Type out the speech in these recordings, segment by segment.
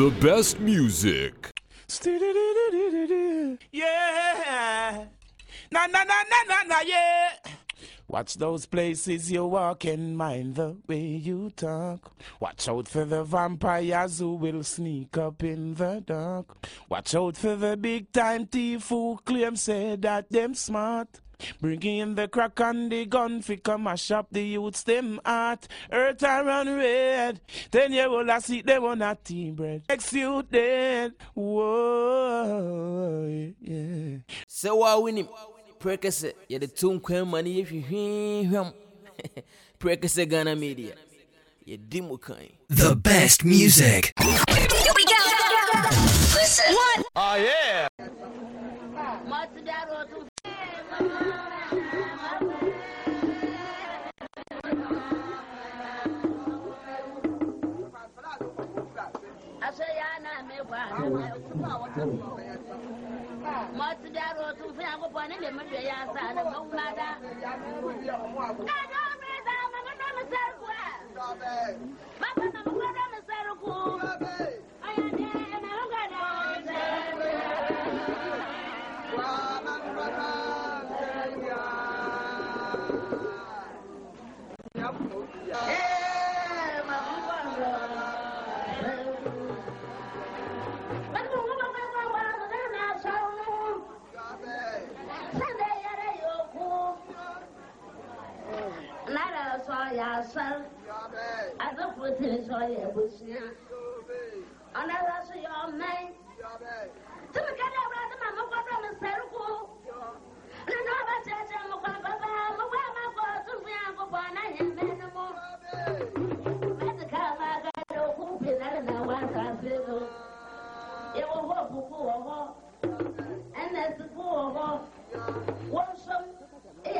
The best music. Yeah. Na na na na na na yeah. Watch those places you walk and mind the way you talk. Watch out for the vampires who will sneak up in the dark. Watch out for the big time thief who claims say that them smart. Bring in the crack and the gun, fi come a shop the youths them at earth run red. Then you will I see them on a tea bread. Exuded, whoa, yeah. So what we need? Prekese, Yeah, the tune came money if you him. Prekese Ghana Media. Ya dimu kain. The best music. Here we go. Listen. What? Oh yeah. asoyana megwana masu daro sun fi abu kwane da mafi ya sa na gauna da kajo mai zama gada misar kuwa na gada misar ku aya ne na gada misar yasar ada kutin so ya busiya ana za su yi omai tun ka da ba da mama ko da mun sar ko na na ba ta ta mu kwa baba mu kwa ma ko tun fi an ko ba na hin me na mo ba ta ka ma ga da ku fi na na wa ta fi zo ya wo ho ku ku wo ho ana su ku wo ho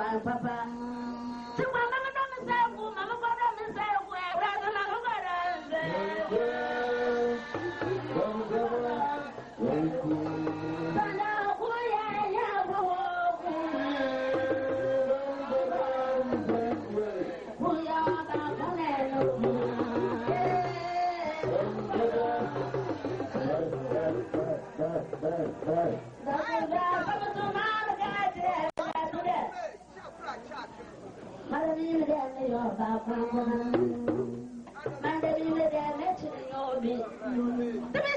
Mama, Tumi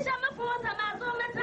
sama fo sama so mata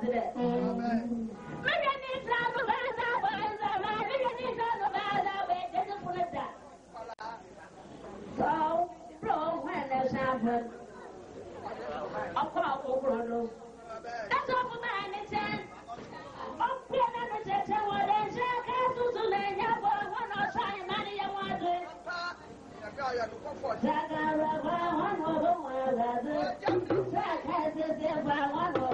sílẹ̀. Mẹ́jọ ní bro wọn lẹ sáfẹ́. Ọkọ àkókò lọ. Ẹ̀sọ́ fún mi àní sẹ́. Ó pé lẹ́nu tẹ̀tẹ̀ wọlé ṣé ká tuntun lè yẹ bọ̀ wọn lọ sọ ìmánìyẹ wọn dé. Dàgàrà bá wọn lọ bọ̀ wọn